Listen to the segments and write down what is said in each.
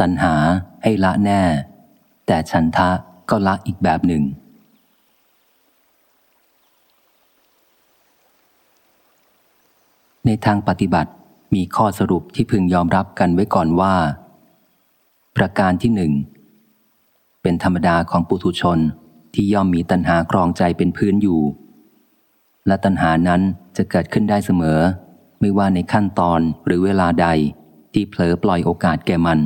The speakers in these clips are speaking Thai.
ตัณหาให้ละแน่ แต่ฉันทะก็ละอีกแบบหนึ่ง ในทางปฏิบัติมีข้อสรุปที่พึงยอมรับกันไว้ก่อนว่า ประการที่หนึ่ง เป็นธรรมดาของปุถุชนที่ย่อมมีตัณหาครองใจเป็นพื้นอยู่ และตัณหานั้นจะเกิดขึ้นได้เสมอ ไม่ว่าในขั้นตอนหรือเวลาใดที่เผลอปล่อยโอกาสแก่มัน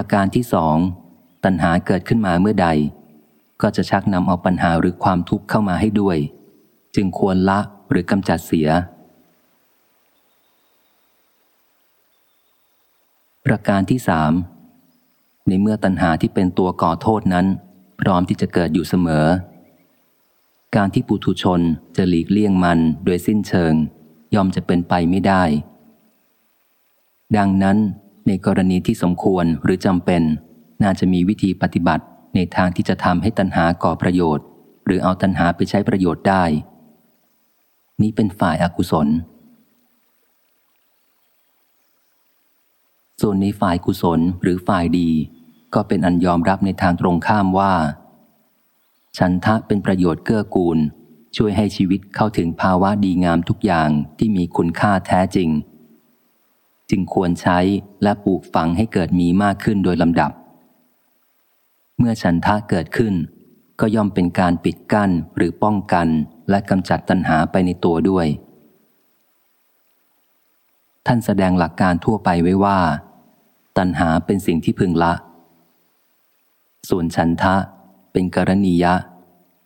ประการที่สองตัณหาเกิดขึ้นมาเมื่อใด ก็จะชักนำเอาปัญหาหรือความทุกข์เข้ามาให้ด้วย จึงควรละหรือกำจัดเสีย ประการที่สามในเมื่อตัณหาที่เป็นตัวก่อโทษนั้น พร้อมที่จะเกิดอยู่เสมอ การที่ปุถุชนจะหลีกเลี่ยงมันโดยสิ้นเชิง ย่อมจะเป็นไปไม่ได้ ดังนั้น ในกรณีที่สมควรหรือจำเป็น น่าจะมีวิธีปฏิบัติในทางที่จะทำให้ตัณหาก่อประโยชน์ หรือเอาตัณหาไปใช้ประโยชน์ได้ นี้เป็นฝ่ายอากุศล ส่วนในฝ่ายกุศลหรือฝ่ายดี ก็เป็นอันยอมรับในทางตรงข้ามว่า ฉันทะเป็นประโยชน์เกื้อกูล ช่วยให้ชีวิตเข้าถึงภาวะดีงามทุกอย่างที่มีคุณค่าแท้จริง จึงควรใช้และปลูกฝังให้เกิดมีมากขึ้นโดยลำดับ เมื่อฉันทะเกิดขึ้น ก็ย่อมเป็นการปิดกั้นหรือป้องกันและกำจัดตัณหาไปในตัวด้วย ท่านแสดงหลักการทั่วไปไว้ว่า ตัณหาเป็นสิ่งที่พึงละ ส่วนฉันทะเป็นกรณียะ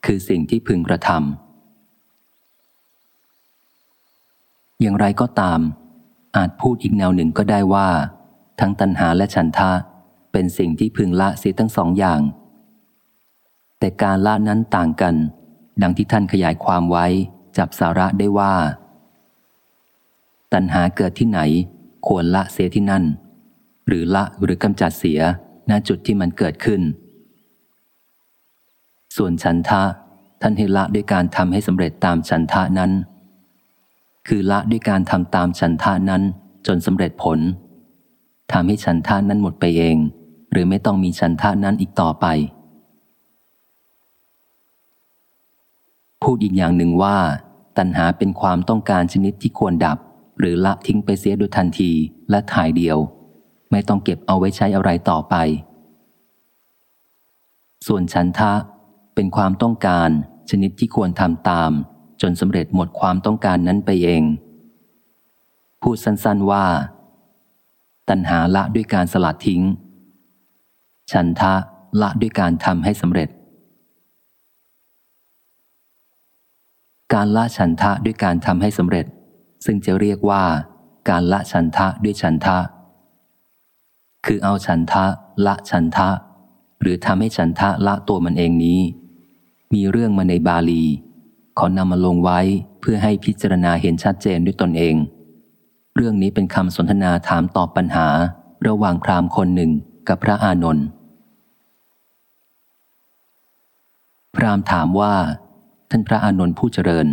คือสิ่งที่พึงกระทำอย่างไรก็ตาม อาจพูดอีกแนวหนึ่งก็ได้ว่า ทั้งตัณหาและฉันทะ เป็นสิ่งที่พึงละเสียทั้งสองอย่าง แต่การละนั้นต่างกัน ดังที่ท่านขยายความไว้จับสาระได้ว่า ตัณหาเกิดที่ไหน ควรละเสียที่นั่น หรือละหรือกำจัดเสียณจุดที่มันเกิดขึ้น ส่วนฉันทะท่านให้ละด้วยการทำให้สำเร็จตามฉันทะนั้น คือละด้วยการทำตามฉันทานั้นจนสำเร็จผลทำให้ฉันทานั้นหมดไปเอง หรือไม่ต้องมีฉันทานั้นอีกต่อไป พูดอีกอย่างหนึ่งว่า ตัณหาเป็นความต้องการชนิดที่ควรดับ หรือละทิ้งไปเสียโดยทันทีและถ่ายเดียว ไม่ต้องเก็บเอาไว้ใช้อะไรต่อไป ส่วนฉันทะเป็นความต้องการชนิดที่ควรทำตาม จนสำเร็จหมดความต้องการนั้นไปเอง พูดสั้นๆว่า ตัณหาละด้วยการสลัดทิ้ง ฉันทะละด้วยการทำให้สำเร็จ การละฉันทะด้วยการทำให้สำเร็จ ซึ่งจะเรียกว่าการละฉันทะด้วยฉันทะ คือเอาฉันทะละฉันทะ หรือทำให้ฉันทะละตัวมันเองนี้ มีเรื่องมาในบาลี ขอนำมาลงไว้เพื่อให้พิจารณาเห็นชัดเจนด้วยตนเอง เรื่องนี้เป็นคำสนทนาถามตอบปัญหา ระหว่างพราหมณ์คนหนึ่งกับพระอานนท์พราหมณ์ถามว่า ท่านพระอานนท์ผู้เจริญ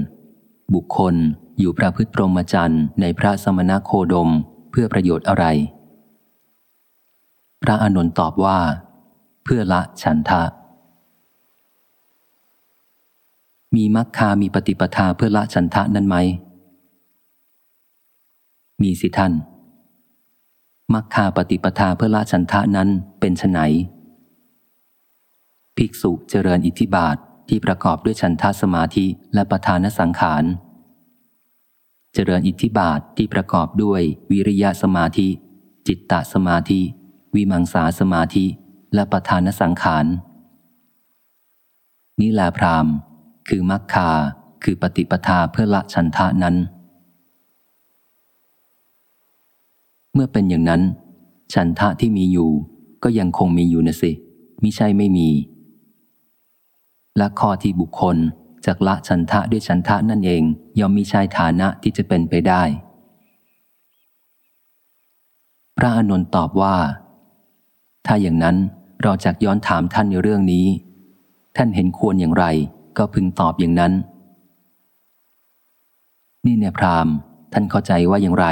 บุคคลอยู่ประพฤติพรหมจรรย์ในพระสมณโคดมเพื่อประโยชน์อะไร พระอานนท์ตอบว่า เพื่อละฉันทะ มีมักคามีปฏิปทาเพื่อละฉันทะนั้นไหม มีสิท่านมักคาปฏิปทาเพื่อละฉันทะนั้นเป็นไนภิกษุเจริญอิทธิบาทที่ประกอบด้วยฉันทะสมาธิและประธานสังขาร เจริญอิทธิบาทที่ประกอบด้วยวิริยะสมาธิ จิตตสมาธิ วิมังสาสมาธิ และประธานสังขารนี่แหละพราม คือมัคคาคือปฏิปทาเพื่อละฉันทะนั้น เมื่อเป็นอย่างนั้นฉันทะที่มีอยู่ก็ยังคงมีอยู่นะสิมิใช่ไม่มี และข้อที่บุคคลจากละฉันทะด้วยฉันทะนั่นเองย่อมมีใช่ฐานะที่จะเป็นไปได้ พระอนุนตอบว่า ถ้าอย่างนั้นเราจะย้อนถามท่านในเรื่องนี้ ท่านเห็นควรอย่างไร ก็พึงตอบอย่างนั้น นี่เนี่ยพรามท่านเข้าใจว่าอย่างไร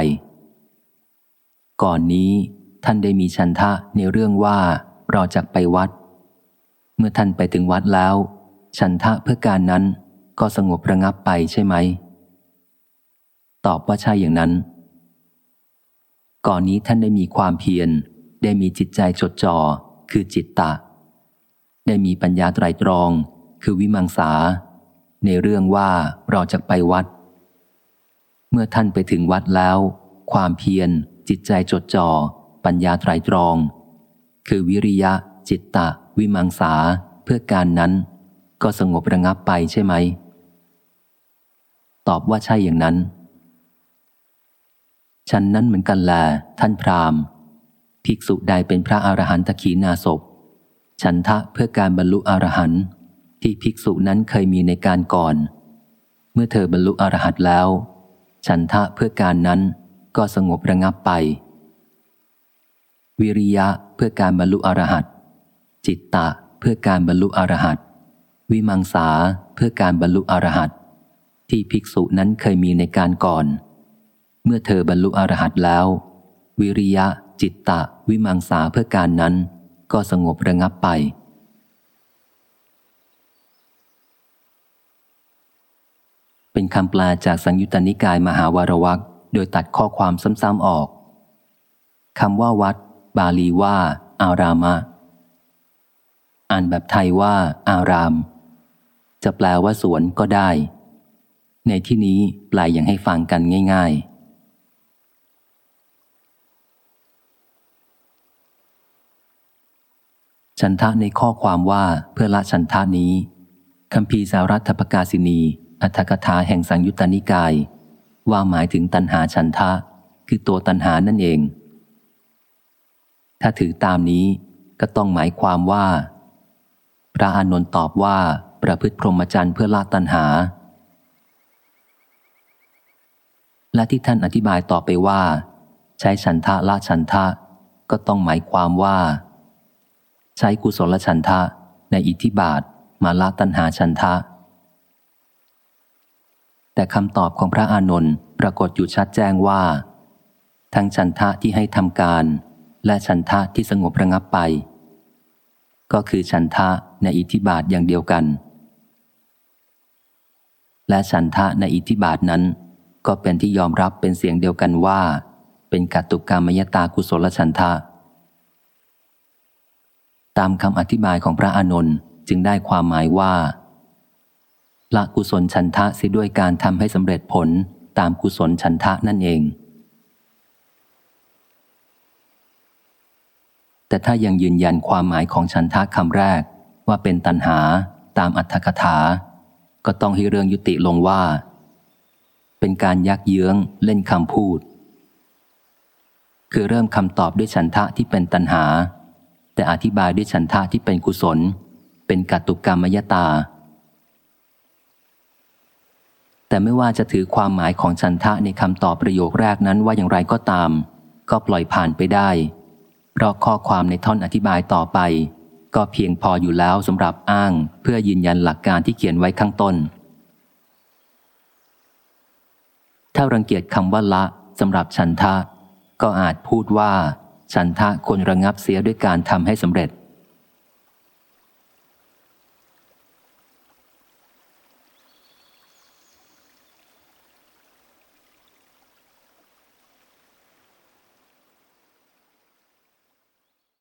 ก่อนนี้ท่านได้มีชันทะในเรื่องว่าเราจะไปวัด เมื่อท่านไปถึงวัดแล้ว ชันทะเพื่อการนั้นก็สงบระงับไปใช่ไหม ตอบว่าใช่อย่างนั้น ก่อนนี้ท่านได้มีความเพียร ได้มีจิตใจจดจ่อคือจิตตะ ได้มีปัญญาไตรตรอง คือวิมังสา ในเรื่องว่าเราจะไปวัด เมื่อท่านไปถึงวัดแล้ว ความเพียร จิตใจจดจ่อ ปัญญาไตรตรอง คือวิริยะ จิตตะ วิมังสาเพื่อการนั้น ก็สงบระงับไปใช่ไหม ตอบว่าใช่อย่างนั้นฉันนั้นเหมือนกันแลท่านพราหมณ์ ภิกษุใดเป็นพระอรหันตขีนาศพฉันทะเพื่อการบรรลุอรหันต์ ที่ภิกษุนั้นเคยมีในการก่อน เมื่อเธอบรรลุอรหัตแล้ว ฉันทะเพื่อการนั้นก็สงบระงับไป วิริยะเพื่อการบรรลุอรหัตจิตตะเพื่อการบรรลุอรหัตวิมังสาเพื่อการบรรลุอรหัตที่ภิกษุนั้นเคยมีในการก่อน เมื่อเธอบรรลุอรหัตแล้ว วิริยะจิตตะ วิมังสาเพื่อการนั้น ก็สงบระงับไป เป็นคำแปลจากสังยุตตนิกายมหาวารวักโดยตัดข้อความซ้ำๆออกคำว่าวัด บาลีว่า อารามะ อ่านแบบไทยว่า อาราม จะแปลว่าสวนก็ได้ ในที่นี้แปลอย่างให้ฟังกันง่าย ๆฉันทะในข้อความว่าเพื่อละฉันทะนี้คำพีสารัตถปกาสินี อัธกถาแห่งสังยุตตนิกาย ว่าหมายถึงตัณหาฉันทะ คือตัวตัณหานั่นเอง ถ้าถือตามนี้ก็ต้องหมายความว่า พระอานนท์ตอบว่าประพฤติพรหมจรรย์เพื่อละตัณหา และที่ท่านอธิบายต่อไปว่า ใช้ฉันทะละฉันทะ ก็ต้องหมายความว่า ใช้กุศลฉันทะในอิทธิบาทมาละตัณหาฉันทะ แต่คำตอบของพระอานนท์ปรากฏอยู่ชัดแจ้งว่า ทั้งฉันทะที่ให้ทำการ และฉันทะที่สงบระงับไป ก็คือฉันทะในอิทธิบาทอย่างเดียวกัน และฉันทะในอิทธิบาทนั้น ก็เป็นที่ยอมรับเป็นเสียงเดียวกันว่า เป็นกัตตุกรรมยตากุศลฉันทะ ตามคำอธิบายของพระอานนท์จึงได้ความหมายว่า ละกุศลชันทะเสียด้วยการทำให้สำเร็จผลตามกุศลชันทะนั่นเอง แต่ถ้ายังยืนยันความหมายของชันทะคำแรกว่าเป็นตัณหาตามอัตถกถา ก็ต้องให้เรื่องยุติลงว่า เป็นการยักเยื้องเล่นคำพูด คือเริ่มคำตอบด้วยฉันทะที่เป็นตัณหา แต่อธิบายด้วยฉันทะที่เป็นกุศล เป็นกัตตุกรรมยตา แต่ไม่ว่าจะถือความหมายของฉันทะในคำตอบประโยคแรกนั้นว่าอย่างไรก็ตาม ก็ปล่อยผ่านไปได้ เพราะข้อความในท่อนอธิบายต่อไป ก็เพียงพออยู่แล้วสำหรับอ้างเพื่อยืนยันหลักการที่เขียนไว้ข้างต้น ถ้ารังเกียจคำว่าละสำหรับฉันทะ ก็อาจพูดว่า ฉันทะควรระงับเสียด้วยการทำให้สำเร็จ